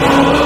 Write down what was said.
Oh,